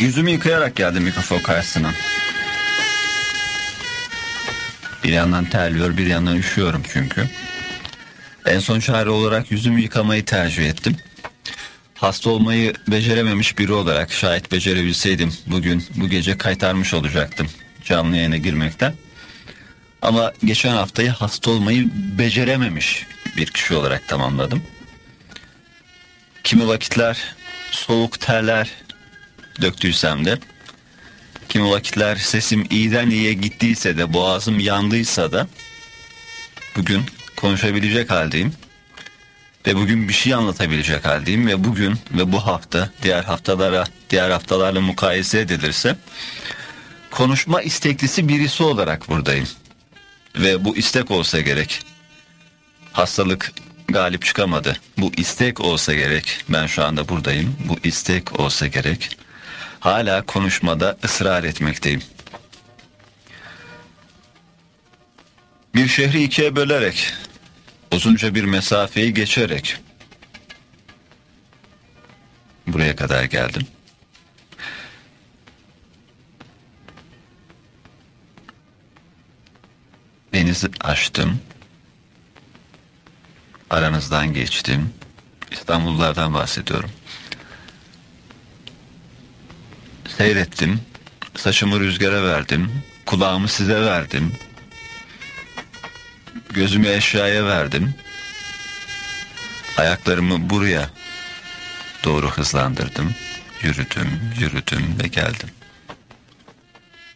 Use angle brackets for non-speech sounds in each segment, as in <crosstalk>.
Yüzümü yıkayarak geldim mikrofon karşısına. Bir yandan terliyor bir yandan üşüyorum çünkü. En son çare olarak yüzümü yıkamayı tercih ettim. Hasta olmayı becerememiş biri olarak şayet becerebilseydim bugün bu gece kaytarmış olacaktım canlı yayına girmekten. Ama geçen haftayı hasta olmayı becerememiş bir kişi olarak tamamladım. Kimi vakitler soğuk terler döktüysem de kimi vakitler sesim iyiden iyiye gittiyse de boğazım yandıysa da bugün konuşabilecek haldeyim. Ve bugün bir şey anlatabilecek haldeyim ve bugün ve bu hafta diğer haftalara diğer haftalarla mukayese edilirse konuşma isteklisi birisi olarak buradayım. Ve bu istek olsa gerek. Hastalık galip çıkamadı. Bu istek olsa gerek. Ben şu anda buradayım. Bu istek olsa gerek. Hala konuşmada ısrar etmekteyim. Bir şehri ikiye bölerek, uzunca bir mesafeyi geçerek buraya kadar geldim. Denizi aştım. Aranızdan geçtim. İstanbullulardan bahsediyorum. Seyrettim. Saçımı rüzgara verdim. Kulağımı size verdim. Gözümü eşyaya verdim. Ayaklarımı buraya doğru hızlandırdım. Yürüdüm, yürüdüm ve geldim.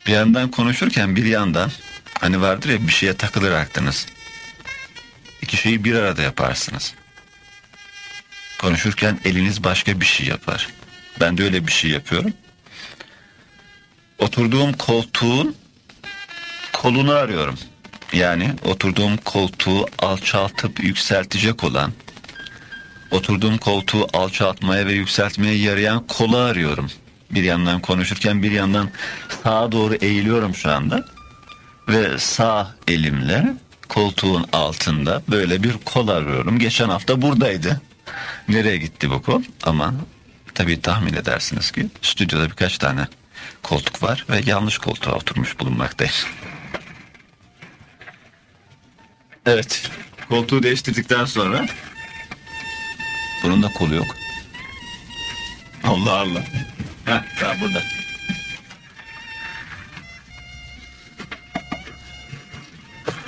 Bir yandan konuşurken bir yandan hani vardır ya bir şeye takılır aklınız. İki şeyi bir arada yaparsınız. Konuşurken eliniz başka bir şey yapar. Ben de öyle bir şey yapıyorum. Oturduğum koltuğun kolunu arıyorum. Yani oturduğum koltuğu alçaltıp yükseltecek olan, oturduğum koltuğu alçaltmaya ve yükseltmeye yarayan kolu arıyorum. Bir yandan konuşurken bir yandan sağa doğru eğiliyorum şu anda. Ve sağ elimle koltuğun altında böyle bir kol arıyorum. Geçen hafta buradaydı. Nereye gitti bu kol? Ama tabii tahmin edersiniz ki stüdyoda birkaç tane koltuk var ve yanlış koltuğa oturmuş bulunmaktayım. Evet. Koltuğu değiştirdikten sonra bunun da kolu yok. Allah Allah. Heh, daha burada.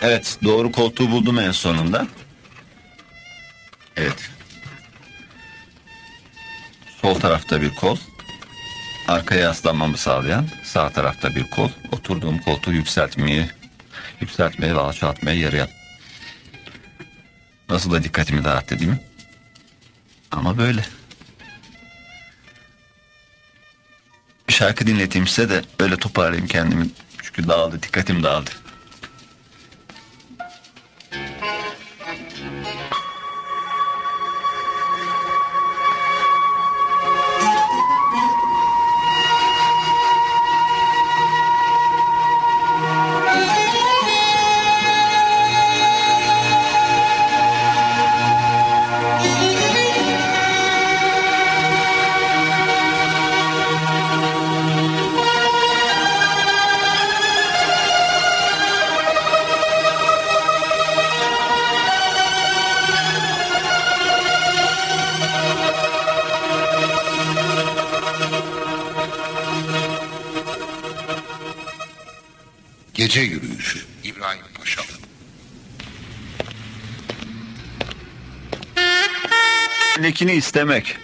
Evet doğru koltuğu buldum en sonunda. Evet. Sol tarafta bir kol. Arkaya yaslanmamı sağlayan sağ tarafta bir kol. Oturduğum koltuğu yükseltmeyi, yükseltmeye ve alçaltmaya yarayan. Nasıl da dikkatimi dağıttı değil mi? Ama böyle. Bir şarkı dinleteyim size de öyle toparlayayım kendimi. Çünkü dağıldı, dikkatim dağıldı. Gece yürüyüşü İbrahim Paşalı. Elindekini istemek.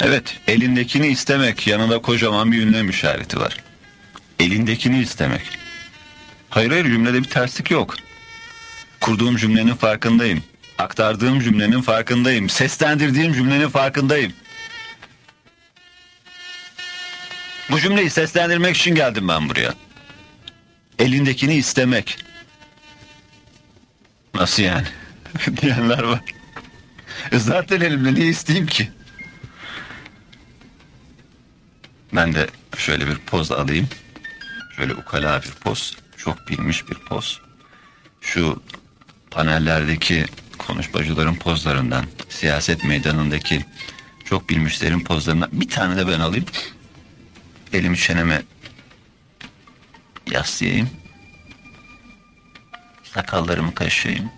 Evet, elindekini istemek. Yanında kocaman bir ünlem işareti var. Elindekini istemek. Hayır hayır cümlede bir terslik yok. Kurduğum cümlenin farkındayım. Aktardığım cümlenin farkındayım. Seslendirdiğim cümlenin farkındayım. Bu cümleyi seslendirmek için geldim ben buraya. Elindekini istemek. Nasıl yani? <laughs> diyenler var. E zaten elimde ne isteyeyim ki? Ben de şöyle bir poz alayım. Şöyle ukala bir poz. Çok bilmiş bir poz. Şu panellerdeki konuşmacıların pozlarından, siyaset meydanındaki çok bilmişlerin pozlarından bir tane de ben alayım. elimi çeneme yaslayayım. Sakallarımı kaşıyayım.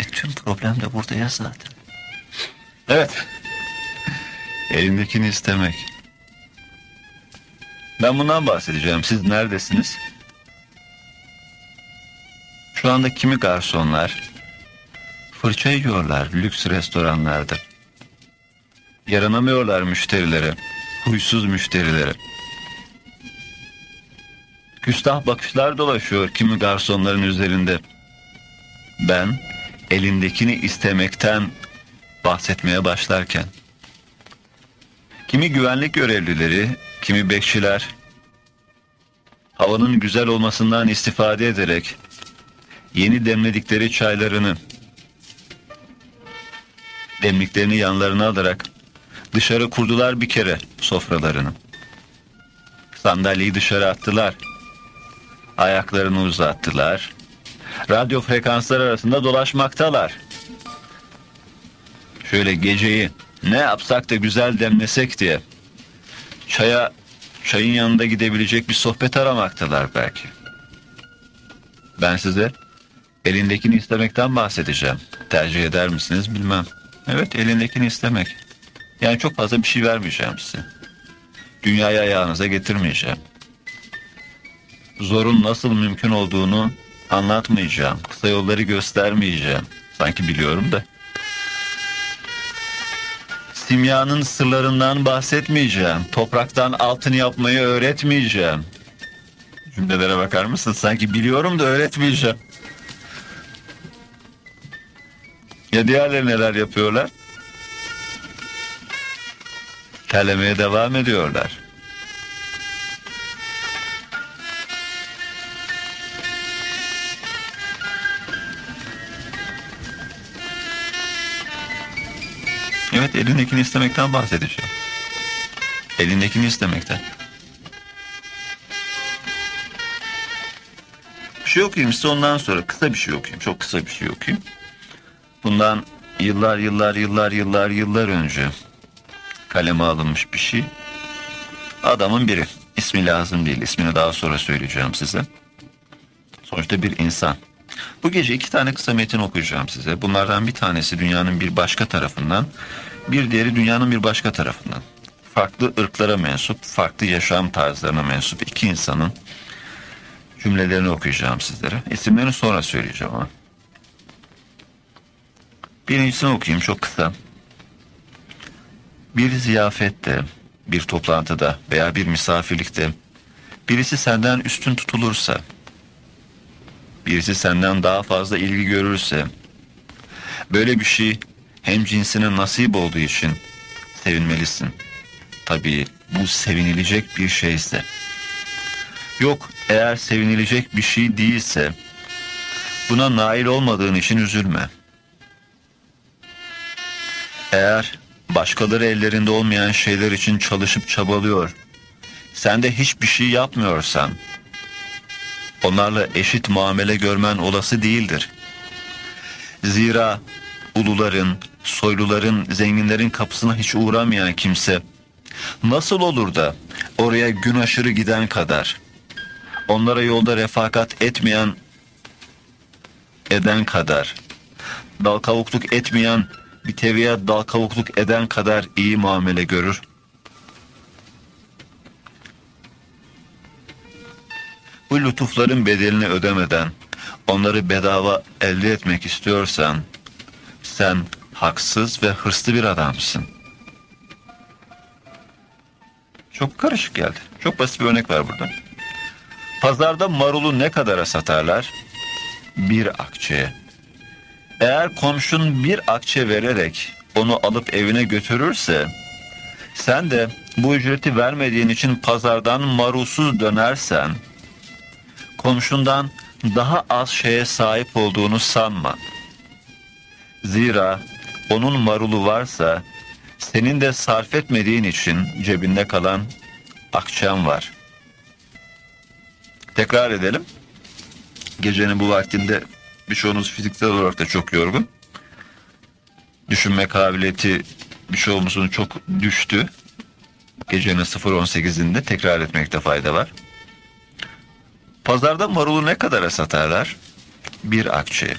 E tüm problem de burada ya zaten. Evet. Elindekini istemek. Ben bundan bahsedeceğim. Siz neredesiniz? Şu anda kimi garsonlar fırça yiyorlar lüks restoranlarda. Yaranamıyorlar müşterilere. Huysuz müşterilere. Küstah bakışlar dolaşıyor kimi garsonların üzerinde. Ben elindekini istemekten bahsetmeye başlarken. Kimi güvenlik görevlileri, kimi bekçiler havanın güzel olmasından istifade ederek yeni demledikleri çaylarını demliklerini yanlarına alarak dışarı kurdular bir kere sofralarını. Sandalyeyi dışarı attılar. Ayaklarını uzattılar. Radyo frekanslar arasında dolaşmaktalar. Şöyle geceyi ne yapsak da güzel demlesek diye çaya çayın yanında gidebilecek bir sohbet aramaktalar belki. Ben size elindekini istemekten bahsedeceğim. Tercih eder misiniz bilmem. Evet elindekini istemek. Yani çok fazla bir şey vermeyeceğim size. Dünyayı ayağınıza getirmeyeceğim. Zorun nasıl mümkün olduğunu anlatmayacağım. Kısa yolları göstermeyeceğim. Sanki biliyorum da. Simyanın sırlarından bahsetmeyeceğim. Topraktan altın yapmayı öğretmeyeceğim. Cümlelere bakar mısın? Sanki biliyorum da öğretmeyeceğim. Ya diğerleri neler yapıyorlar? Terlemeye devam ediyorlar. Evet elindekini istemekten bahsedeceğim. Elindekini istemekten. Bir şey okuyayım size ondan sonra kısa bir şey okuyayım. Çok kısa bir şey okuyayım. Bundan yıllar yıllar yıllar yıllar yıllar önce kaleme alınmış bir şey. Adamın biri. İsmi lazım değil. İsmini daha sonra söyleyeceğim size. Sonuçta bir insan. Bu gece iki tane kısa metin okuyacağım size. Bunlardan bir tanesi dünyanın bir başka tarafından, bir diğeri dünyanın bir başka tarafından. Farklı ırklara mensup, farklı yaşam tarzlarına mensup iki insanın cümlelerini okuyacağım sizlere. İsimlerini sonra söyleyeceğim ama. Birincisini okuyayım çok kısa. Bir ziyafette, bir toplantıda veya bir misafirlikte birisi senden üstün tutulursa, birisi senden daha fazla ilgi görürse, böyle bir şey hem cinsine nasip olduğu için sevinmelisin. Tabii bu sevinilecek bir şeyse. Yok eğer sevinilecek bir şey değilse, buna nail olmadığın için üzülme. Eğer başkaları ellerinde olmayan şeyler için çalışıp çabalıyor, sen de hiçbir şey yapmıyorsan, onlarla eşit muamele görmen olası değildir. Zira uluların, soyluların, zenginlerin kapısına hiç uğramayan kimse, nasıl olur da oraya gün aşırı giden kadar, onlara yolda refakat etmeyen, eden kadar, dal kavukluk etmeyen, bir teviye dal kavukluk eden kadar iyi muamele görür. Bu lütufların bedelini ödemeden onları bedava elde etmek istiyorsan sen haksız ve hırslı bir adamsın. Çok karışık geldi. Çok basit bir örnek var burada. Pazarda marulu ne kadara satarlar? Bir akçeye. Eğer komşun bir akçe vererek onu alıp evine götürürse sen de bu ücreti vermediğin için pazardan marulsuz dönersen komşundan daha az şeye sahip olduğunu sanma. Zira onun marulu varsa senin de sarf etmediğin için cebinde kalan akçem var. Tekrar edelim. Gecenin bu vaktinde birçoğunuz fiziksel olarak da çok yorgun. Düşünme kabiliyeti birçoğumuzun çok düştü. Gecenin 0.18'inde tekrar etmekte fayda var. Pazarda marulu ne kadara satarlar? Bir akçe.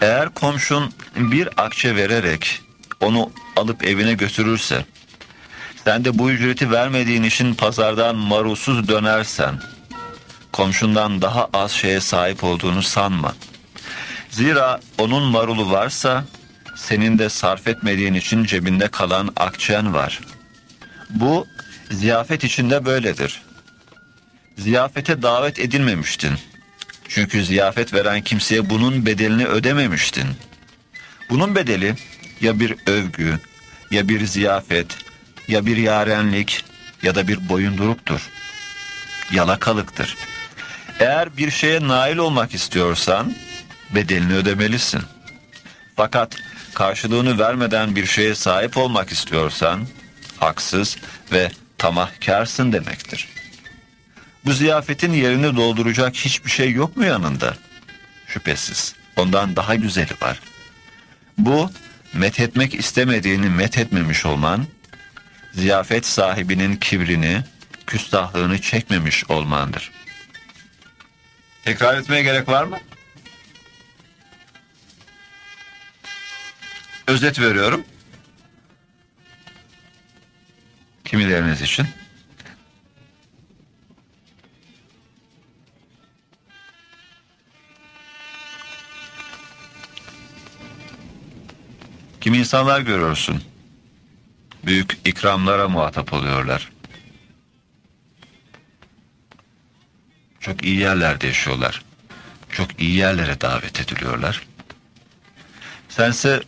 Eğer komşun bir akçe vererek onu alıp evine götürürse, sen de bu ücreti vermediğin için pazardan marulsuz dönersen, komşundan daha az şeye sahip olduğunu sanma. Zira onun marulu varsa, senin de sarf etmediğin için cebinde kalan akçen var. Bu ziyafet içinde böyledir. Ziyafete davet edilmemiştin. Çünkü ziyafet veren kimseye bunun bedelini ödememiştin. Bunun bedeli ya bir övgü, ya bir ziyafet, ya bir yarenlik ya da bir boyunduruktur. Yalakalıktır. Eğer bir şeye nail olmak istiyorsan bedelini ödemelisin. Fakat karşılığını vermeden bir şeye sahip olmak istiyorsan haksız ve tamahkarsın demektir. Bu ziyafetin yerini dolduracak hiçbir şey yok mu yanında? Şüphesiz. Ondan daha güzeli var. Bu methetmek istemediğini methetmemiş olman, ziyafet sahibinin kibrini, küstahlığını çekmemiş olmandır. Tekrar etmeye gerek var mı? Özet veriyorum. Kimileriniz için. Kimi insanlar görüyorsun. Büyük ikramlara muhatap oluyorlar. Çok iyi yerlerde yaşıyorlar. Çok iyi yerlere davet ediliyorlar. Sense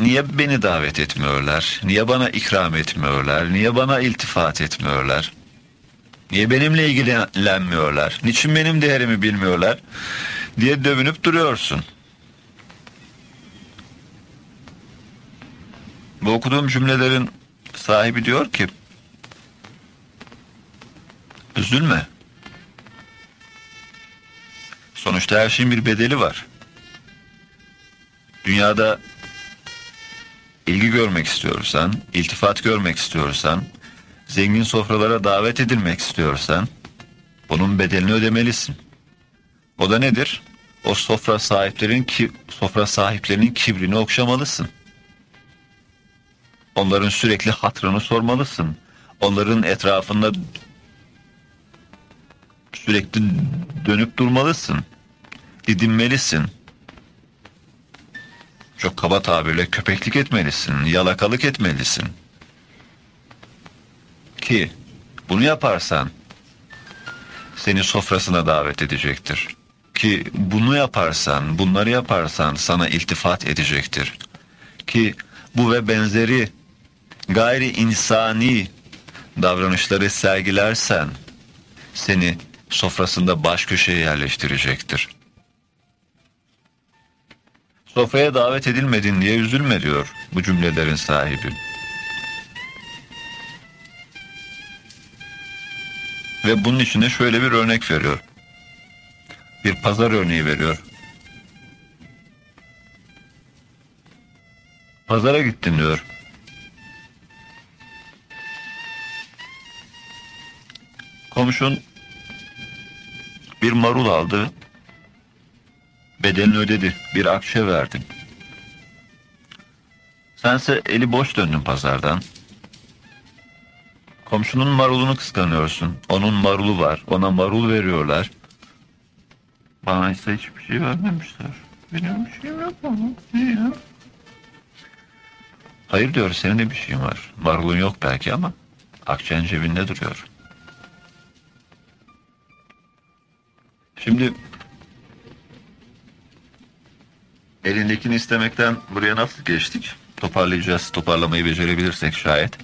niye beni davet etmiyorlar? Niye bana ikram etmiyorlar? Niye bana iltifat etmiyorlar? Niye benimle ilgilenmiyorlar? Niçin benim değerimi bilmiyorlar? diye dövünüp duruyorsun. Bu okuduğum cümlelerin sahibi diyor ki üzülme. Sonuçta her şeyin bir bedeli var. Dünyada ilgi görmek istiyorsan, iltifat görmek istiyorsan, zengin sofralara davet edilmek istiyorsan bunun bedelini ödemelisin. O da nedir? O sofra sahiplerin ki sofra sahiplerinin kibrini okşamalısın. Onların sürekli hatrını sormalısın. Onların etrafında sürekli dönüp durmalısın. Didinmelisin. Çok kaba tabirle köpeklik etmelisin, yalakalık etmelisin. Ki bunu yaparsan seni sofrasına davet edecektir. Ki bunu yaparsan, bunları yaparsan sana iltifat edecektir. Ki bu ve benzeri gayri insani davranışları sergilersen seni sofrasında baş köşeye yerleştirecektir. Sofraya davet edilmedin diye üzülme diyor bu cümlelerin sahibi. Ve bunun içinde şöyle bir örnek veriyor. Bir pazar örneği veriyor. Pazara gittin diyor. Komşun bir marul aldı. Bedelini ödedi. Bir akçe verdin. Sense eli boş döndün pazardan. Komşunun marulunu kıskanıyorsun. Onun marulu var. Ona marul veriyorlar. Bana ise hiçbir şey vermemişler. Benim bir şeyim yok. Niye? Hayır diyor senin de bir şeyin var. Marulun yok belki ama akçen cebinde duruyor. Şimdi elindekini istemekten buraya nasıl geçtik? Toparlayacağız. Toparlamayı becerebilirsek şayet.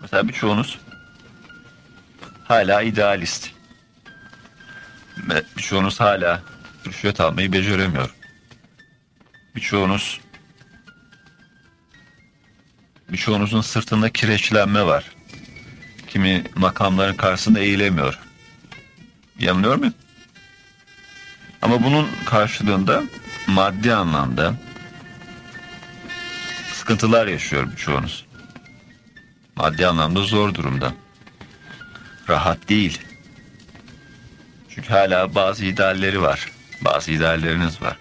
Mesela birçoğunuz hala idealist. Birçoğunuz hala rüşvet almayı beceremiyor. Birçoğunuz birçoğunuzun sırtında kireçlenme var. Kimi makamların karşısında eğilemiyor. Yanılıyor muyum? Ama bunun karşılığında maddi anlamda sıkıntılar yaşıyor birçoğunuz. Maddi anlamda zor durumda. Rahat değil. Çünkü hala bazı idealleri var. Bazı idealleriniz var.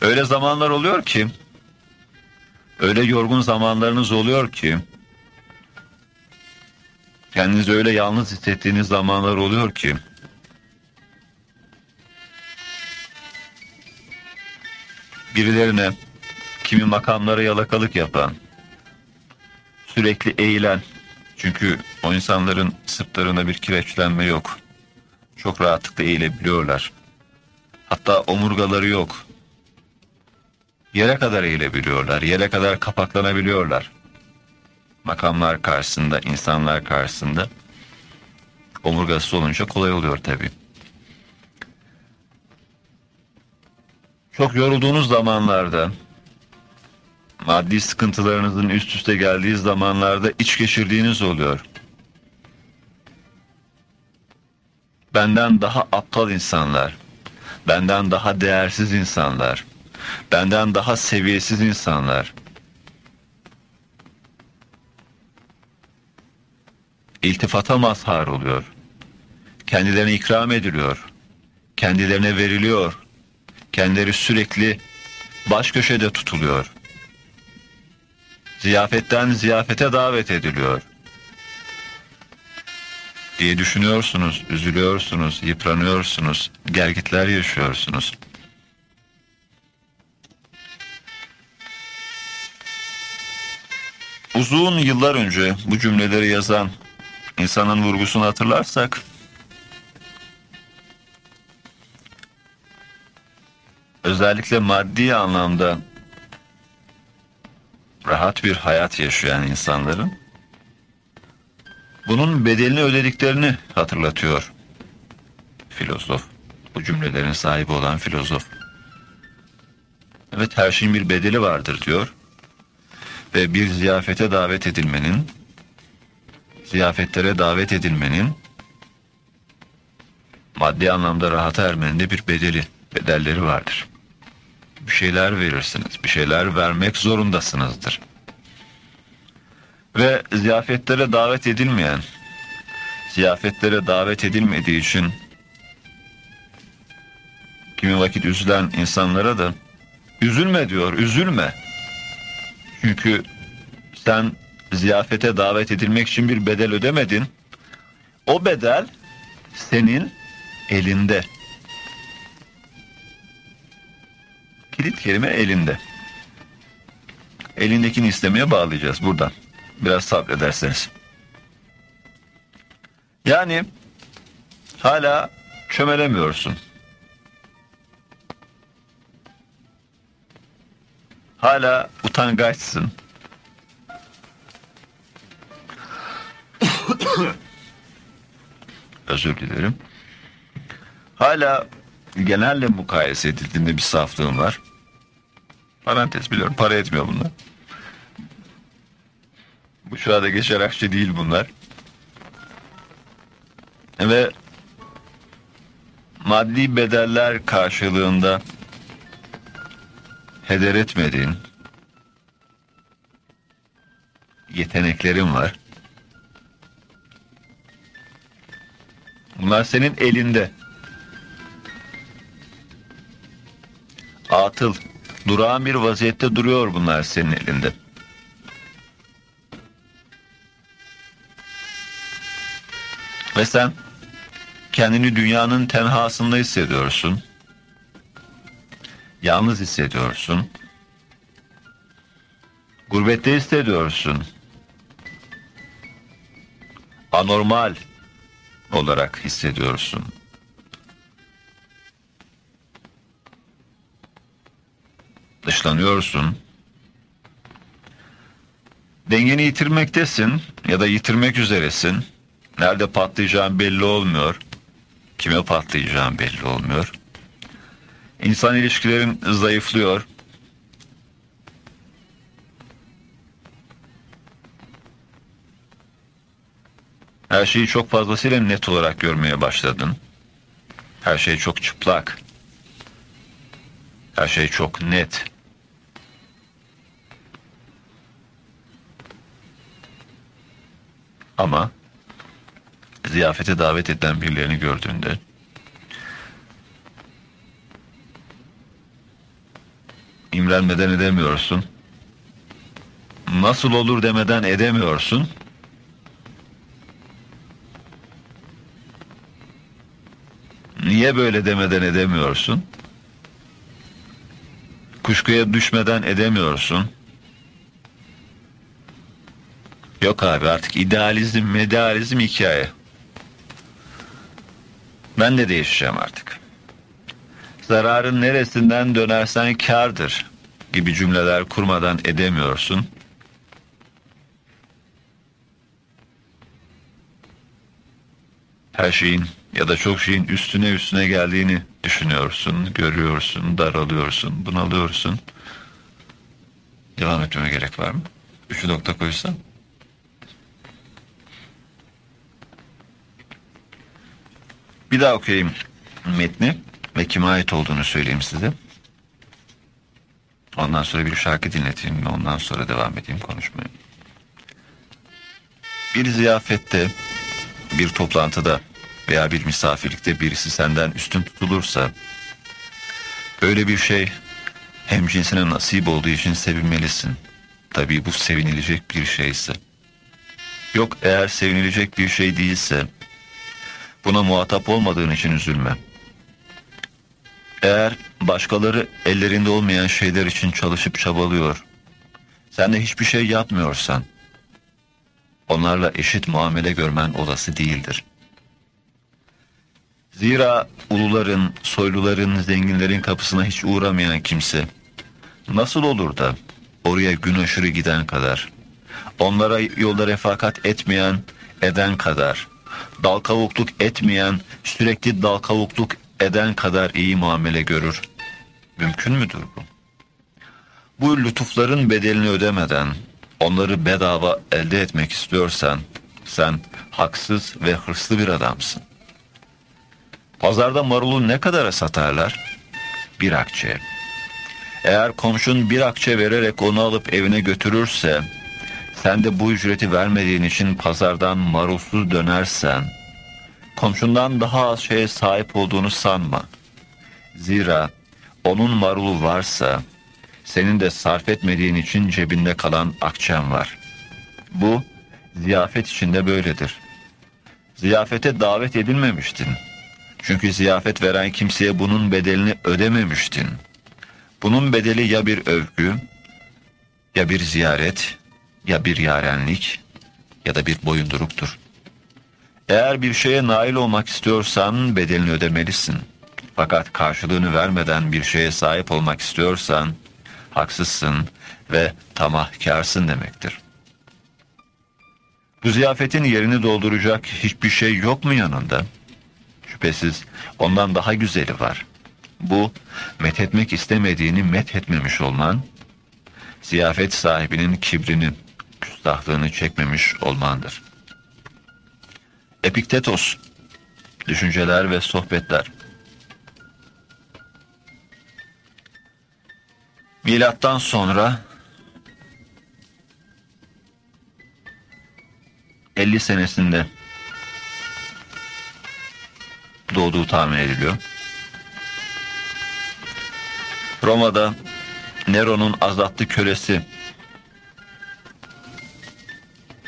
Öyle zamanlar oluyor ki öyle yorgun zamanlarınız oluyor ki kendinizi öyle yalnız hissettiğiniz zamanlar oluyor ki birilerine kimi makamlara yalakalık yapan sürekli eğilen çünkü o insanların sırtlarında bir kireçlenme yok. Çok rahatlıkla eğilebiliyorlar. Hatta omurgaları yok. Yere kadar eğilebiliyorlar. Yere kadar kapaklanabiliyorlar. Makamlar karşısında, insanlar karşısında. Omurgası olunca kolay oluyor tabii. Çok yorulduğunuz zamanlarda, maddi sıkıntılarınızın üst üste geldiği zamanlarda iç geçirdiğiniz oluyor. Benden daha aptal insanlar, benden daha değersiz insanlar, benden daha seviyesiz insanlar. İltifata mazhar oluyor. Kendilerine ikram ediliyor. Kendilerine veriliyor. Kendileri sürekli baş köşede tutuluyor. Ziyafetten ziyafete davet ediliyor. Diye düşünüyorsunuz, üzülüyorsunuz, yıpranıyorsunuz, gergitler yaşıyorsunuz. Uzun yıllar önce bu cümleleri yazan insanın vurgusunu hatırlarsak özellikle maddi anlamda rahat bir hayat yaşayan insanların bunun bedelini ödediklerini hatırlatıyor filozof. Bu cümlelerin sahibi olan filozof. Evet her şeyin bir bedeli vardır diyor. Ve bir ziyafete davet edilmenin, ziyafetlere davet edilmenin, maddi anlamda rahata ermenin de bir bedeli, bedelleri vardır bir şeyler verirsiniz. Bir şeyler vermek zorundasınızdır. Ve ziyafetlere davet edilmeyen, ziyafetlere davet edilmediği için kimi vakit üzülen insanlara da üzülme diyor, üzülme. Çünkü sen ziyafete davet edilmek için bir bedel ödemedin. O bedel senin elinde. Kilit kelime elinde. Elindekini istemeye bağlayacağız buradan. Biraz sabrederseniz. Yani hala çömelemiyorsun. Hala utangaçsın. <laughs> Özür dilerim. Hala genelle mukayese edildiğinde bir saflığım var. Parantez biliyorum para etmiyor bunlar. Bu çağda geçer akçe değil bunlar. Ve maddi bedeller karşılığında heder etmediğin yeteneklerin var. Bunlar senin elinde. Atıl, durağan bir vaziyette duruyor bunlar senin elinde. Ve sen kendini dünyanın tenhasında hissediyorsun. Yalnız hissediyorsun. Gurbette hissediyorsun. Anormal olarak hissediyorsun. Dışlanıyorsun. Dengeni yitirmektesin ya da yitirmek üzeresin. Nerede patlayacağın belli olmuyor. Kime patlayacağın belli olmuyor. İnsan ilişkilerin zayıflıyor. Her şeyi çok fazlasıyla net olarak görmeye başladın. Her şey çok çıplak. Her şey çok net. Ama ziyafete davet edilen birilerini gördüğünde imrenmeden edemiyorsun. Nasıl olur demeden edemiyorsun. Niye böyle demeden edemiyorsun? Kuşkuya düşmeden edemiyorsun. Yok abi artık idealizm, medealizm hikaye. Ben de değişeceğim artık. Zararın neresinden dönersen kardır gibi cümleler kurmadan edemiyorsun. Her şeyin ya da çok şeyin üstüne üstüne geldiğini düşünüyorsun, görüyorsun, daralıyorsun, bunalıyorsun. Devam etmeme gerek var mı? Üçü nokta koysam. Bir daha okuyayım metni ve kime ait olduğunu söyleyeyim size. Ondan sonra bir şarkı dinleteyim ve ondan sonra devam edeyim konuşmaya. Bir ziyafette, bir toplantıda veya bir misafirlikte birisi senden üstün tutulursa böyle bir şey hem cinsine nasip olduğu için sevinmelisin. Tabii bu sevinilecek bir şeyse. Yok eğer sevinilecek bir şey değilse buna muhatap olmadığın için üzülme. Eğer başkaları ellerinde olmayan şeyler için çalışıp çabalıyor, sen de hiçbir şey yapmıyorsan, onlarla eşit muamele görmen olası değildir. Zira uluların, soyluların, zenginlerin kapısına hiç uğramayan kimse, nasıl olur da oraya gün aşırı giden kadar, onlara yolda refakat etmeyen, eden kadar, dal kavukluk etmeyen, sürekli dal kavukluk eden kadar iyi muamele görür. Mümkün müdür bu? Bu lütufların bedelini ödemeden onları bedava elde etmek istiyorsan sen haksız ve hırslı bir adamsın. Pazarda marulu ne kadara satarlar? Bir akçe. Eğer komşun bir akçe vererek onu alıp evine götürürse, sen de bu ücreti vermediğin için pazardan marulsuz dönersen, komşundan daha az şeye sahip olduğunu sanma. Zira onun marulu varsa, senin de sarf etmediğin için cebinde kalan akçen var. Bu, ziyafet içinde böyledir. Ziyafete davet edilmemiştin. Çünkü ziyafet veren kimseye bunun bedelini ödememiştin. Bunun bedeli ya bir övgü, ya bir ziyaret, ya bir yarenlik, ya da bir boyunduruktur. Eğer bir şeye nail olmak istiyorsan bedelini ödemelisin. Fakat karşılığını vermeden bir şeye sahip olmak istiyorsan haksızsın ve tamahkarsın demektir. Bu ziyafetin yerini dolduracak hiçbir şey yok mu yanında? Şüphesiz ondan daha güzeli var. Bu, methetmek istemediğini methetmemiş olman, ziyafet sahibinin kibrini, küstahlığını çekmemiş olmandır. Epiktetos, Düşünceler ve Sohbetler Milattan sonra 50 senesinde doğduğu tahmin ediliyor. Roma'da Nero'nun azatlı kölesi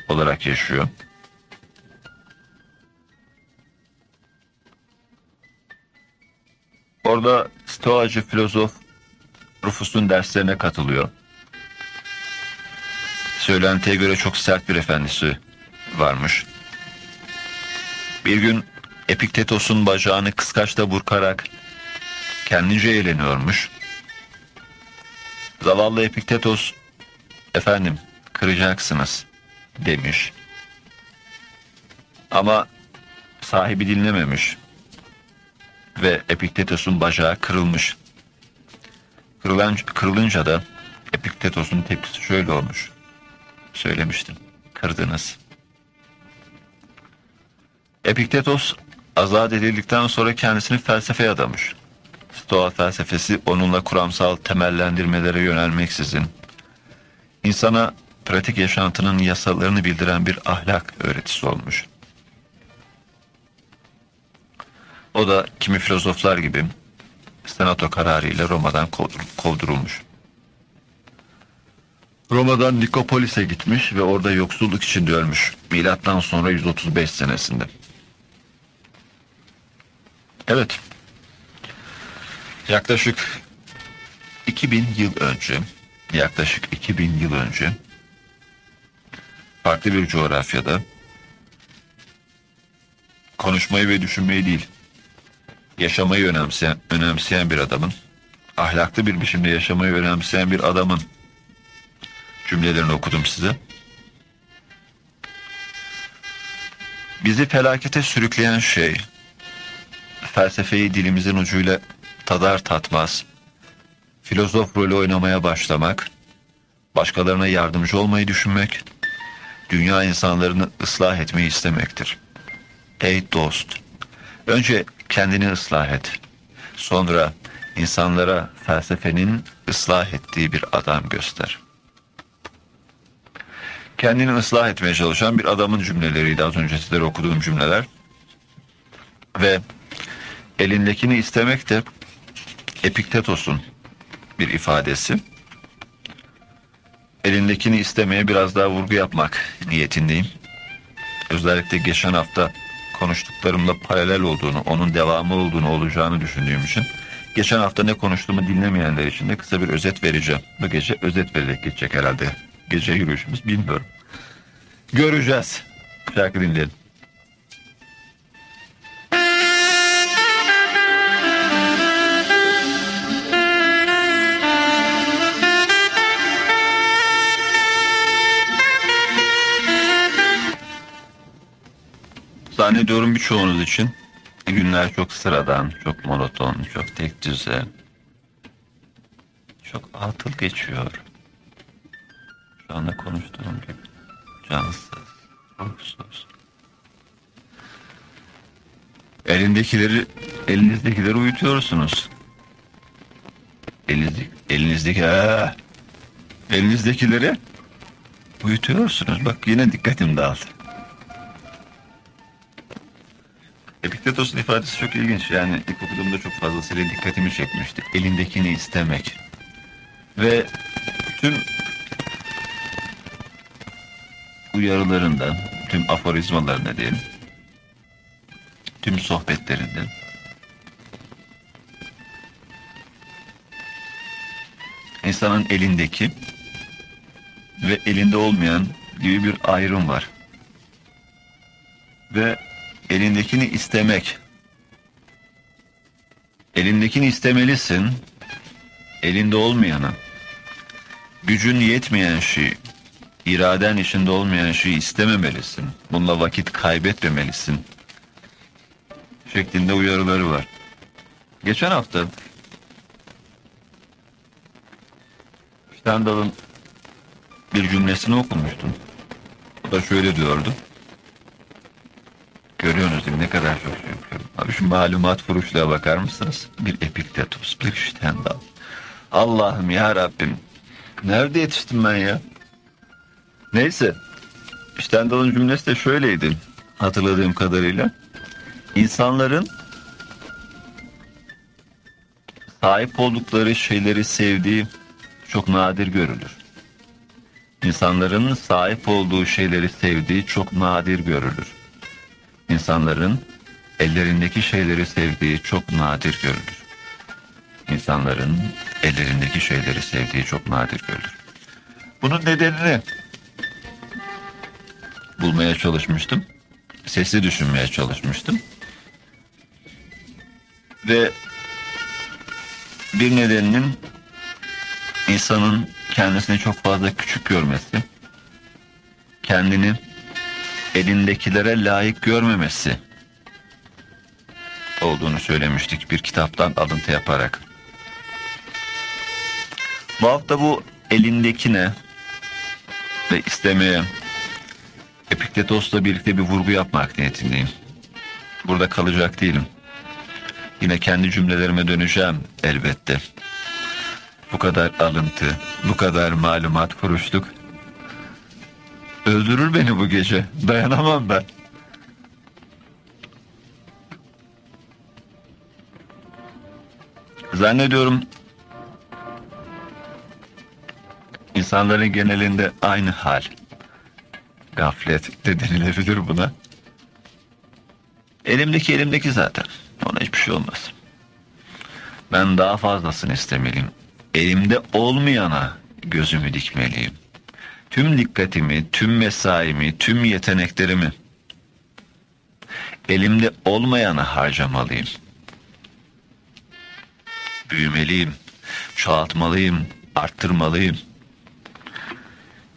olarak yaşıyor. Orada Stoacı filozof Rufus'un derslerine katılıyor. Söylentiye göre çok sert bir efendisi varmış. Bir gün Epiktetos'un bacağını kıskaçla burkarak kendince eğleniyormuş. Zavallı Epiktetos, efendim kıracaksınız demiş. Ama sahibi dinlememiş ve Epiktetos'un bacağı kırılmış. Kırılan, kırılınca da Epiktetos'un tepkisi şöyle olmuş. Söylemiştim. Kırdınız. Epiktetos azat edildikten sonra kendisini felsefeye adamış. Stoa felsefesi onunla kuramsal temellendirmelere yönelmeksizin insana pratik yaşantının yasalarını bildiren bir ahlak öğretisi olmuş. O da kimi filozoflar gibi senato kararıyla Roma'dan kovdurulmuş. Roma'dan Nikopolis'e gitmiş ve orada yoksulluk içinde ölmüş. Milattan sonra 135 senesinde. Evet. Yaklaşık 2000 yıl önce, yaklaşık 2000 yıl önce farklı bir coğrafyada konuşmayı ve düşünmeyi değil, yaşamayı önemseyen, önemseyen bir adamın, ahlaklı bir biçimde yaşamayı önemseyen bir adamın cümlelerini okudum size. Bizi felakete sürükleyen şey, felsefeyi dilimizin ucuyla tadar tatmaz, filozof rolü oynamaya başlamak, başkalarına yardımcı olmayı düşünmek, dünya insanlarını ıslah etmeyi istemektir. Ey dost, önce kendini ıslah et. Sonra insanlara felsefenin ıslah ettiği bir adam göster. Kendini ıslah etmeye çalışan bir adamın cümleleriydi az önce sizlere okuduğum cümleler. Ve elindekini istemek de Epiktetos'un bir ifadesi. Elindekini istemeye biraz daha vurgu yapmak niyetindeyim. Özellikle geçen hafta konuştuklarımla paralel olduğunu, onun devamı olduğunu olacağını düşündüğüm için geçen hafta ne konuştuğumu dinlemeyenler için de kısa bir özet vereceğim. Bu gece özet vererek geçecek herhalde. Gece yürüyüşümüz bilmiyorum. Göreceğiz. Şarkı dinleyelim. Zannediyorum birçoğunuz için günler çok sıradan, çok monoton, çok tek düze, çok atıl geçiyor. Şu anda konuştuğum gibi cansız, ruhsuz. Elindekileri, elinizdekileri uyutuyorsunuz. Elinizdeki, elinizdeki, aa, elinizdekileri uyutuyorsunuz. Bak yine dikkatim dağıldı. Epiktetos'un ifadesi çok ilginç. Yani ilk okuduğumda çok fazlasıyla dikkatimi çekmişti. Elindekini istemek. Ve tüm uyarılarında, tüm aforizmalarında diyelim, tüm sohbetlerinde insanın elindeki ve elinde olmayan gibi bir ayrım var. Ve elindekini istemek. Elindekini istemelisin. Elinde olmayanı. Gücün yetmeyen şey, iraden içinde olmayan şeyi istememelisin. Bununla vakit kaybetmemelisin. Şeklinde uyarıları var. Geçen hafta Stendhal'ın bir cümlesini okumuştum. O da şöyle diyordu. Görüyorsunuz değil mi? Ne kadar çok şey yapıyorum. Abi malumat furuşluğa bakar mısınız? Bir Epiktetus, bir Stendhal. Allah'ım ya Rabbim. Nerede yetiştim ben ya? Neyse. Stendhal'ın cümlesi de şöyleydi. Hatırladığım kadarıyla. İnsanların sahip oldukları şeyleri sevdiği çok nadir görülür. İnsanların sahip olduğu şeyleri sevdiği çok nadir görülür. İnsanların ellerindeki şeyleri sevdiği çok nadir görülür. İnsanların ellerindeki şeyleri sevdiği çok nadir görülür. Bunun nedenini bulmaya çalışmıştım. Sesli düşünmeye çalışmıştım. Ve bir nedeninin insanın kendisini çok fazla küçük görmesi, kendini elindekilere layık görmemesi olduğunu söylemiştik bir kitaptan alıntı yaparak. Bu hafta bu elindekine ve istemeye Epiktetos'la birlikte bir vurgu yapmak niyetindeyim. Burada kalacak değilim. Yine kendi cümlelerime döneceğim elbette. Bu kadar alıntı, bu kadar malumat furuşluk Öldürür beni bu gece. Dayanamam ben. Zannediyorum insanların genelinde aynı hal. Gaflet de denilebilir buna. Elimdeki elimdeki zaten. Ona hiçbir şey olmaz. Ben daha fazlasını istemeliyim. Elimde olmayana gözümü dikmeliyim. Tüm dikkatimi, tüm mesaimi, tüm yeteneklerimi elimde olmayana harcamalıyım. Büyümeliyim, çoğaltmalıyım, arttırmalıyım.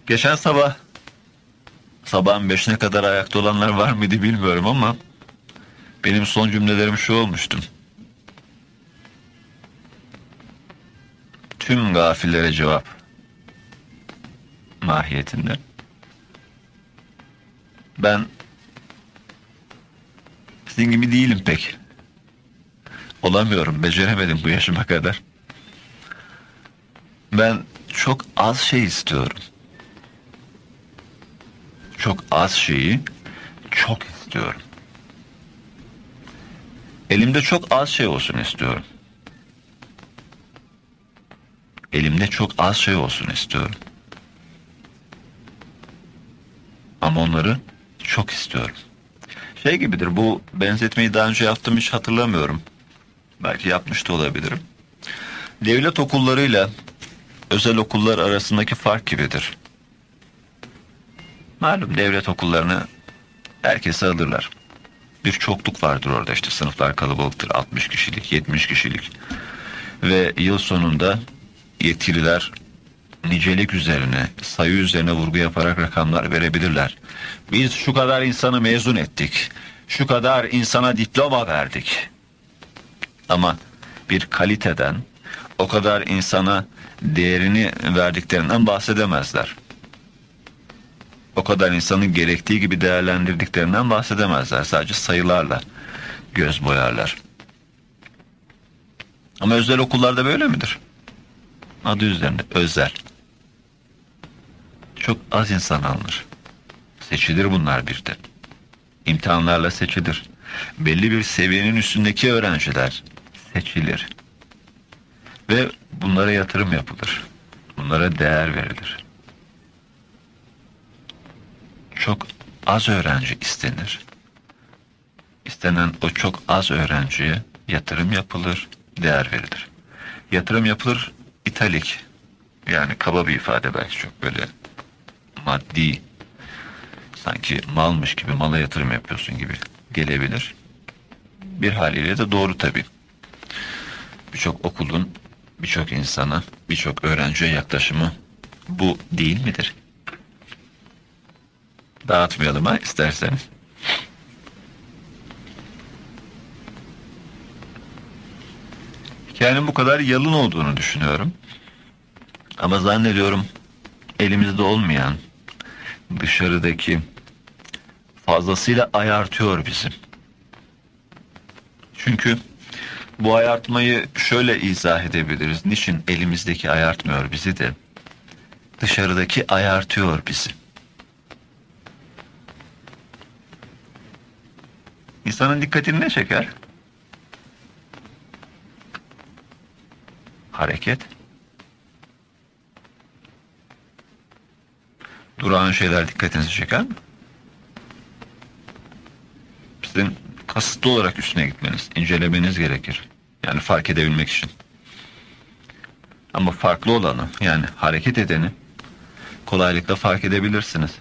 Geçen sabah sabahın beşine kadar ayakta olanlar var mıydı bilmiyorum ama benim son cümlelerim şu olmuştu. Tüm gafillere cevap mahiyetinde. Ben sizin gibi değilim pek. Olamıyorum, beceremedim bu yaşıma kadar. Ben çok az şey istiyorum. Çok az şeyi çok istiyorum. Elimde çok az şey olsun istiyorum. Elimde çok az şey olsun istiyorum. Ama onları çok istiyorum. Şey gibidir bu benzetmeyi daha önce yaptım hiç hatırlamıyorum. Belki yapmış da olabilirim. Devlet okullarıyla özel okullar arasındaki fark gibidir. Malum devlet okullarını herkese alırlar. Bir çokluk vardır orada işte sınıflar kalabalıktır 60 kişilik 70 kişilik. Ve yıl sonunda yetkililer nicelik üzerine, sayı üzerine vurgu yaparak rakamlar verebilirler. Biz şu kadar insanı mezun ettik. Şu kadar insana diploma verdik. Ama bir kaliteden, o kadar insana değerini verdiklerinden bahsedemezler. O kadar insanın gerektiği gibi değerlendirdiklerinden bahsedemezler. Sadece sayılarla göz boyarlar. Ama özel okullarda böyle midir? Adı üzerinde özel. Çok az insan alınır. Seçilir bunlar bir de. İmtihanlarla seçilir. Belli bir seviyenin üstündeki öğrenciler seçilir. Ve bunlara yatırım yapılır. Bunlara değer verilir. Çok az öğrenci istenir. İstenen o çok az öğrenciye yatırım yapılır, değer verilir. Yatırım yapılır italik. Yani kaba bir ifade belki çok böyle maddi sanki malmış gibi mala yatırım yapıyorsun gibi gelebilir. Bir haliyle de doğru tabi. Birçok okulun birçok insana, birçok öğrenciye yaklaşımı bu değil midir? Dağıtmayalım ha isterseniz. Hikayenin bu kadar yalın olduğunu düşünüyorum. Ama zannediyorum elimizde olmayan dışarıdaki fazlasıyla ayartıyor bizim. Çünkü bu ayartmayı şöyle izah edebiliriz. Niçin elimizdeki ayartmıyor bizi de dışarıdaki ayartıyor bizi. İnsanın dikkatini ne çeker? Hareket. Durağan şeyler dikkatinizi çeker mi? Sizin kasıtlı olarak üstüne gitmeniz, incelemeniz gerekir. Yani fark edebilmek için. Ama farklı olanı, yani hareket edeni kolaylıkla fark edebilirsiniz.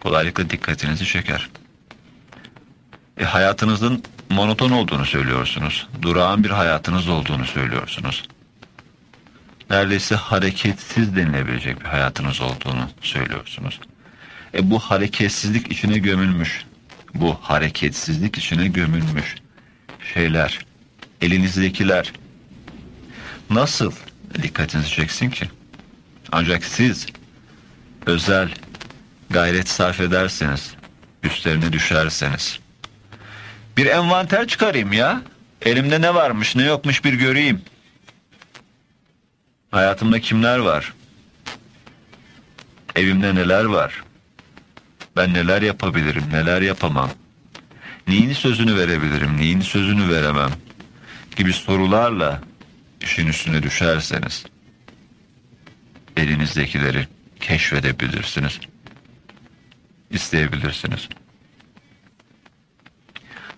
Kolaylıkla dikkatinizi çeker. E, hayatınızın monoton olduğunu söylüyorsunuz. Durağan bir hayatınız olduğunu söylüyorsunuz. Neredeyse hareketsiz denilebilecek bir hayatınız olduğunu söylüyorsunuz. E bu hareketsizlik içine gömülmüş. Bu hareketsizlik içine gömülmüş şeyler, elinizdekiler nasıl dikkatinizi çeksin ki? Ancak siz özel gayret sarf ederseniz, üstlerine düşerseniz, bir envanter çıkarayım ya. Elimde ne varmış ne yokmuş bir göreyim. Hayatımda kimler var? Evimde neler var? Ben neler yapabilirim, neler yapamam? Neyini sözünü verebilirim, neyini sözünü veremem? Gibi sorularla işin üstüne düşerseniz elinizdekileri keşfedebilirsiniz. isteyebilirsiniz.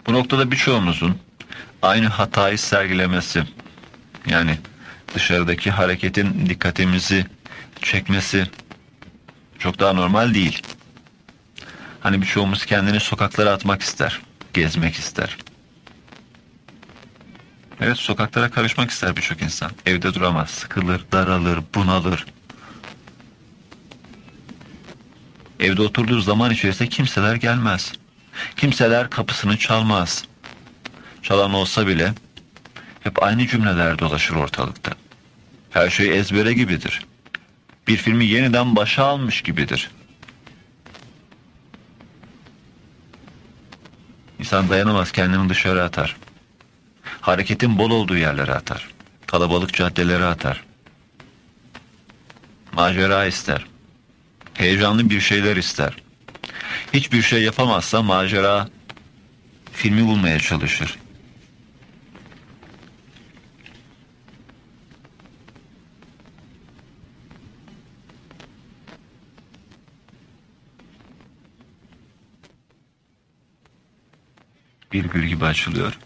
Bu noktada birçoğumuzun aynı hatayı sergilemesi yani dışarıdaki hareketin dikkatimizi çekmesi çok daha normal değil. Hani birçoğumuz kendini sokaklara atmak ister, gezmek ister. Evet sokaklara karışmak ister birçok insan. Evde duramaz, sıkılır, daralır, bunalır. Evde oturduğu zaman içerisinde kimseler gelmez. Kimseler kapısını çalmaz. Çalan olsa bile hep aynı cümleler dolaşır ortalıkta. Her şey ezbere gibidir. Bir filmi yeniden başa almış gibidir. İnsan dayanamaz kendini dışarı atar. Hareketin bol olduğu yerlere atar. Kalabalık caddelere atar. Macera ister. Heyecanlı bir şeyler ister. Hiçbir şey yapamazsa macera filmi bulmaya çalışır. Bir gül gibi açılıyor.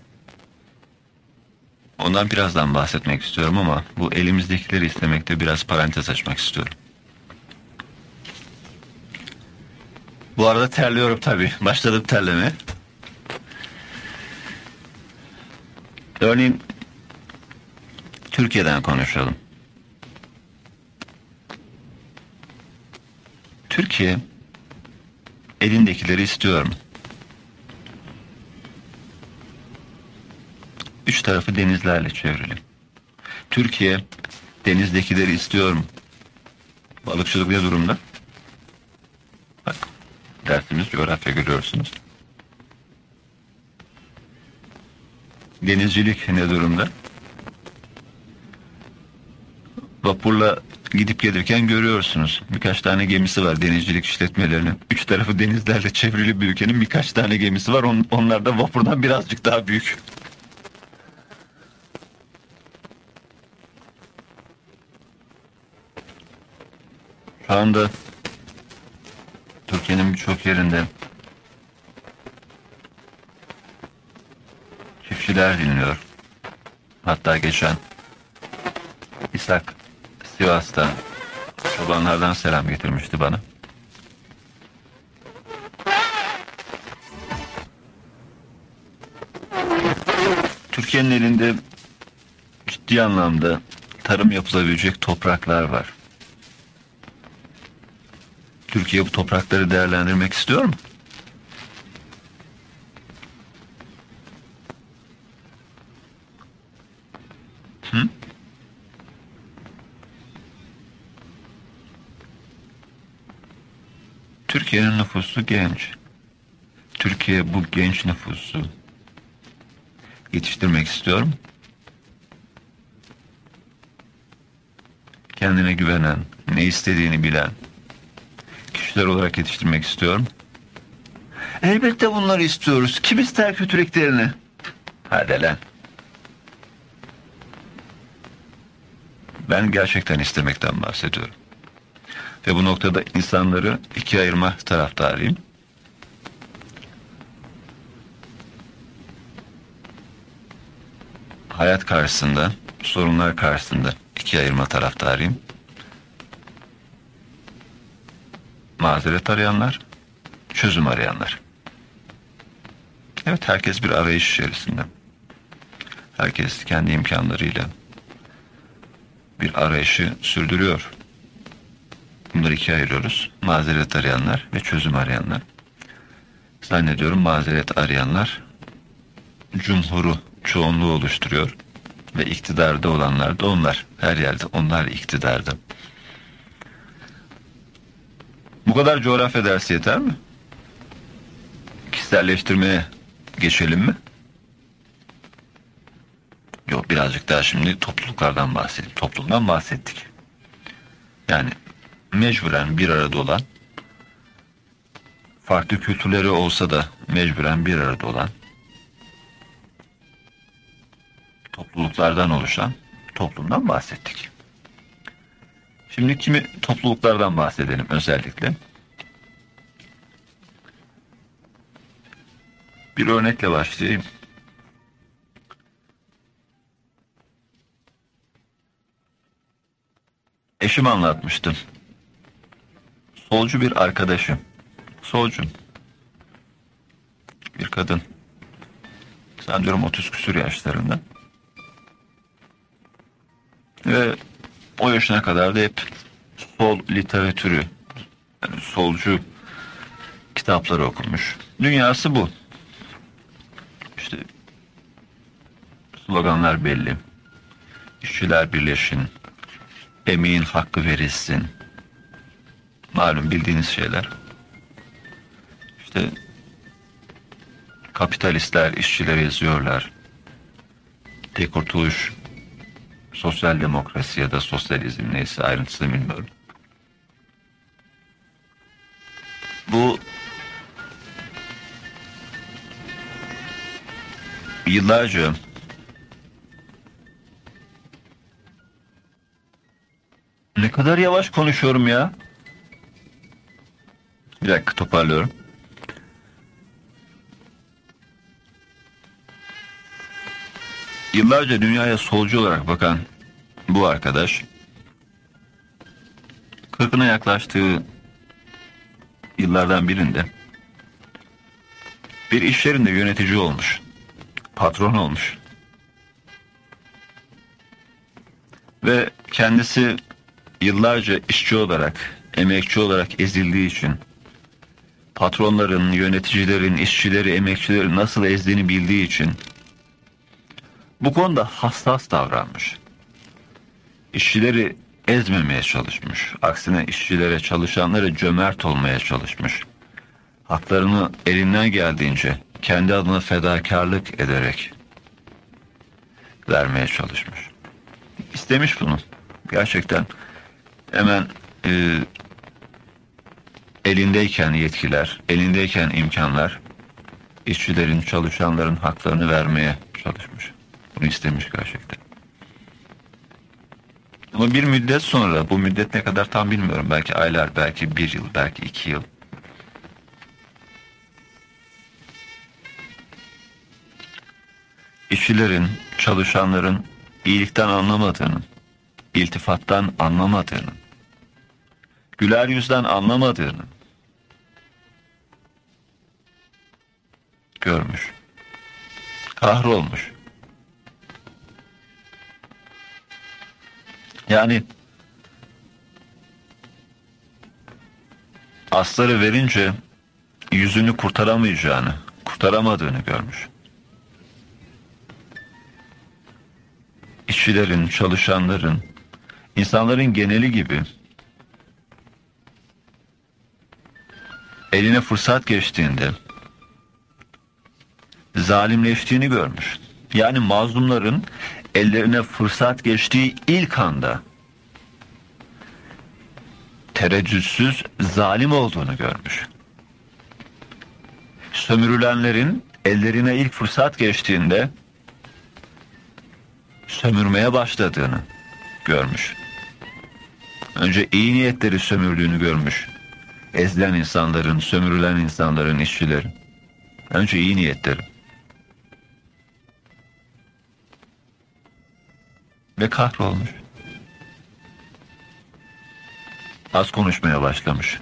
Ondan birazdan bahsetmek istiyorum ama bu elimizdekileri istemekte biraz parantez açmak istiyorum. Bu arada terliyorum tabii. Başladım terleme. Örneğin Türkiye'den konuşalım. Türkiye elindekileri istiyor mu? Üç tarafı denizlerle çevrili. Türkiye denizdekileri istiyor mu? Balıkçılık ne durumda? Bak dersimiz coğrafya görüyorsunuz. Denizcilik ne durumda? Vapurla gidip gelirken görüyorsunuz. Birkaç tane gemisi var denizcilik işletmelerinin. Üç tarafı denizlerle çevrili bir ülkenin birkaç tane gemisi var. On, onlar da vapurdan birazcık daha büyük. Şu anda Türkiye'nin birçok yerinde çiftçiler dinliyor. Hatta geçen İshak Sivas'ta çobanlardan selam getirmişti bana. Türkiye'nin elinde ciddi anlamda tarım yapılabilecek topraklar var. Türkiye bu toprakları değerlendirmek istiyor mu? Hı? Türkiye'nin nüfusu genç. Türkiye bu genç nüfusu yetiştirmek istiyor mu? Kendine güvenen, ne istediğini bilen, kişiler olarak yetiştirmek istiyorum. Elbette bunları istiyoruz. Kim ister kötülüklerini? Hadi lan. Ben gerçekten istemekten bahsediyorum. Ve bu noktada insanları ikiye ayırma taraftarıyım. Hayat karşısında, sorunlar karşısında ikiye ayırma taraftarıyım. Mazeret arayanlar, çözüm arayanlar. Evet herkes bir arayış içerisinde. Herkes kendi imkanlarıyla bir arayışı sürdürüyor. Bunları ikiye ayırıyoruz. Mazeret arayanlar ve çözüm arayanlar. Zannediyorum mazeret arayanlar cumhuru, çoğunluğu oluşturuyor. Ve iktidarda olanlar da onlar. Her yerde onlar iktidarda. Bu kadar coğrafya dersi yeter mi? Kişiselleştirmeye geçelim mi? Yok birazcık daha şimdi topluluklardan bahsedelim. Toplumdan bahsettik. Yani mecburen bir arada olan farklı kültürleri olsa da mecburen bir arada olan topluluklardan oluşan toplumdan bahsettik. Şimdi kimi topluluklardan bahsedelim özellikle. Bir örnekle başlayayım. Eşim anlatmıştım. Solcu bir arkadaşım. Solcu. Bir kadın. Sanıyorum 30 küsur yaşlarında. Ve o yaşına kadar da hep sol literatürü, yani solcu kitapları okumuş. Dünyası bu. İşte sloganlar belli. İşçiler birleşin, emeğin hakkı verilsin. Malum bildiğiniz şeyler. İşte kapitalistler işçilere yazıyorlar. Tek kurtuluş sosyal demokrasi ya da sosyalizm neyse ayrıntısını bilmiyorum. Bu yıllarca ne kadar yavaş konuşuyorum ya. Bir dakika toparlıyorum. Yıllarca dünyaya solcu olarak bakan bu arkadaş kırkına yaklaştığı yıllardan birinde bir iş yerinde yönetici olmuş. Patron olmuş. Ve kendisi yıllarca işçi olarak, emekçi olarak ezildiği için patronların, yöneticilerin, işçileri, emekçileri nasıl ezdiğini bildiği için bu konuda hassas davranmış. İşçileri ezmemeye çalışmış. Aksine işçilere, çalışanlara cömert olmaya çalışmış. Haklarını elinden geldiğince kendi adına fedakarlık ederek vermeye çalışmış. İstemiş bunu. Gerçekten hemen e, elindeyken yetkiler, elindeyken imkanlar işçilerin, çalışanların haklarını vermeye çalışmış. Bunu istemiş gerçekten. Ama bir müddet sonra, bu müddet ne kadar tam bilmiyorum. Belki aylar, belki bir yıl, belki iki yıl. İşçilerin, çalışanların iyilikten anlamadığını, iltifattan anlamadığını, güler yüzden anlamadığını görmüş. Kahrolmuş. Yani asları verince yüzünü kurtaramayacağını, kurtaramadığını görmüş. İşçilerin, çalışanların, insanların geneli gibi eline fırsat geçtiğinde zalimleştiğini görmüş. Yani mazlumların ellerine fırsat geçtiği ilk anda tereddütsüz zalim olduğunu görmüş. Sömürülenlerin ellerine ilk fırsat geçtiğinde sömürmeye başladığını görmüş. Önce iyi niyetleri sömürdüğünü görmüş. Ezilen insanların, sömürülen insanların, işçilerin. Önce iyi niyetleri. Ve kahrolmuş. Az konuşmaya başlamış.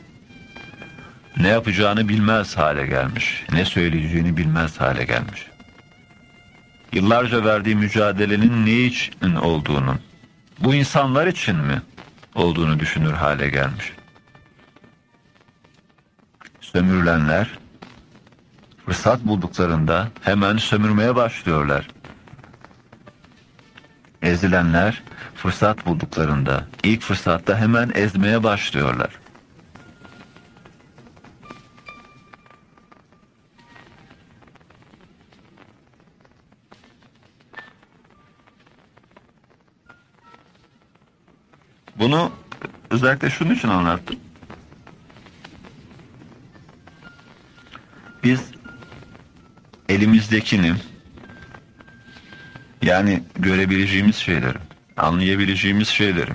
Ne yapacağını bilmez hale gelmiş. Ne söyleyeceğini bilmez hale gelmiş. Yıllarca verdiği mücadelenin ne için olduğunu, bu insanlar için mi olduğunu düşünür hale gelmiş. Sömürülenler fırsat bulduklarında hemen sömürmeye başlıyorlar. Ezilenler fırsat bulduklarında ilk fırsatta hemen ezmeye başlıyorlar. Bunu özellikle şunun için anlattım. biz elimizdekini yani görebileceğimiz şeyleri, anlayabileceğimiz şeyleri,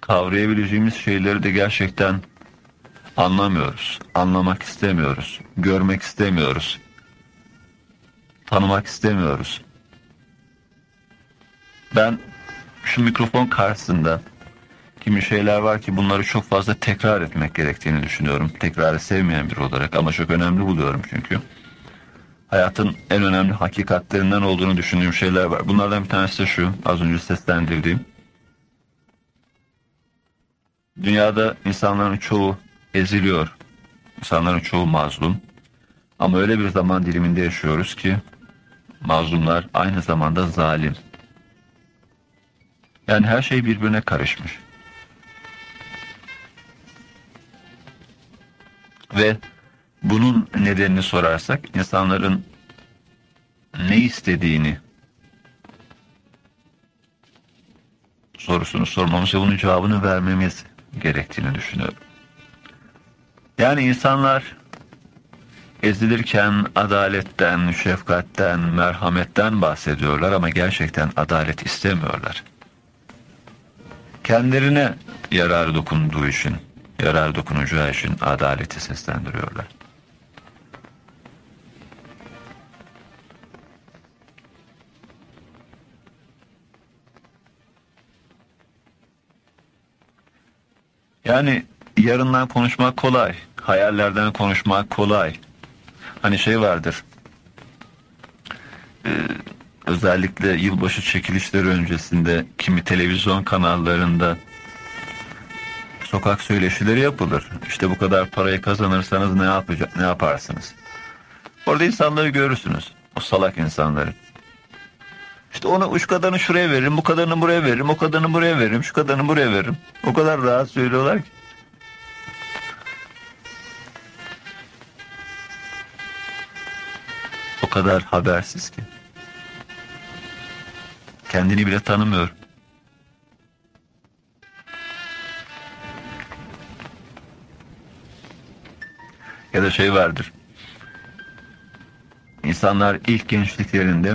kavrayabileceğimiz şeyleri de gerçekten anlamıyoruz. Anlamak istemiyoruz. Görmek istemiyoruz. Tanımak istemiyoruz. Ben şu mikrofon karşısında kimi şeyler var ki bunları çok fazla tekrar etmek gerektiğini düşünüyorum. Tekrarı sevmeyen biri olarak ama çok önemli buluyorum çünkü. Hayatın en önemli hakikatlerinden olduğunu düşündüğüm şeyler var. Bunlardan bir tanesi de şu, az önce seslendirdiğim. Dünyada insanların çoğu eziliyor. İnsanların çoğu mazlum. Ama öyle bir zaman diliminde yaşıyoruz ki mazlumlar aynı zamanda zalim. Yani her şey birbirine karışmış. Ve bunun nedenini sorarsak insanların ne istediğini sorusunu sormamız ve bunun cevabını vermemiz gerektiğini düşünüyorum. Yani insanlar ezilirken adaletten, şefkatten, merhametten bahsediyorlar ama gerçekten adalet istemiyorlar. Kendilerine yarar dokunduğu için, yarar dokunacağı için adaleti seslendiriyorlar. Yani yarından konuşmak kolay, hayallerden konuşmak kolay. Hani şey vardır, ee, özellikle yılbaşı çekilişleri öncesinde kimi televizyon kanallarında sokak söyleşileri yapılır. İşte bu kadar parayı kazanırsanız ne yapacak ne yaparsınız? Orada insanları görürsünüz. O salak insanları. İşte onu şu kadarını şuraya veririm, bu kadarını buraya veririm, o kadarını buraya veririm, şu kadarını buraya veririm. O kadar rahat söylüyorlar ki. O kadar habersiz ki. Kendini bile tanımıyor. Ya da şey vardır. İnsanlar ilk gençliklerinde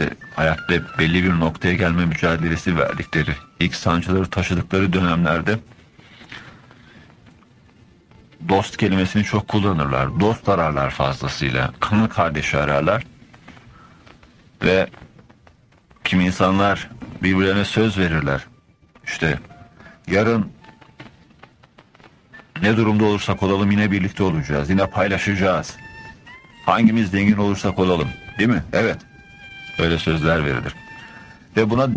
işte hayatta belli bir noktaya gelme mücadelesi verdikleri, ilk sancıları taşıdıkları dönemlerde dost kelimesini çok kullanırlar. Dost ararlar fazlasıyla. Kanı kardeşi ararlar. Ve kimi insanlar birbirlerine söz verirler. İşte yarın ne durumda olursak olalım yine birlikte olacağız. Yine paylaşacağız. Hangimiz zengin olursak olalım. Değil mi? Evet. Öyle sözler verilir. Ve buna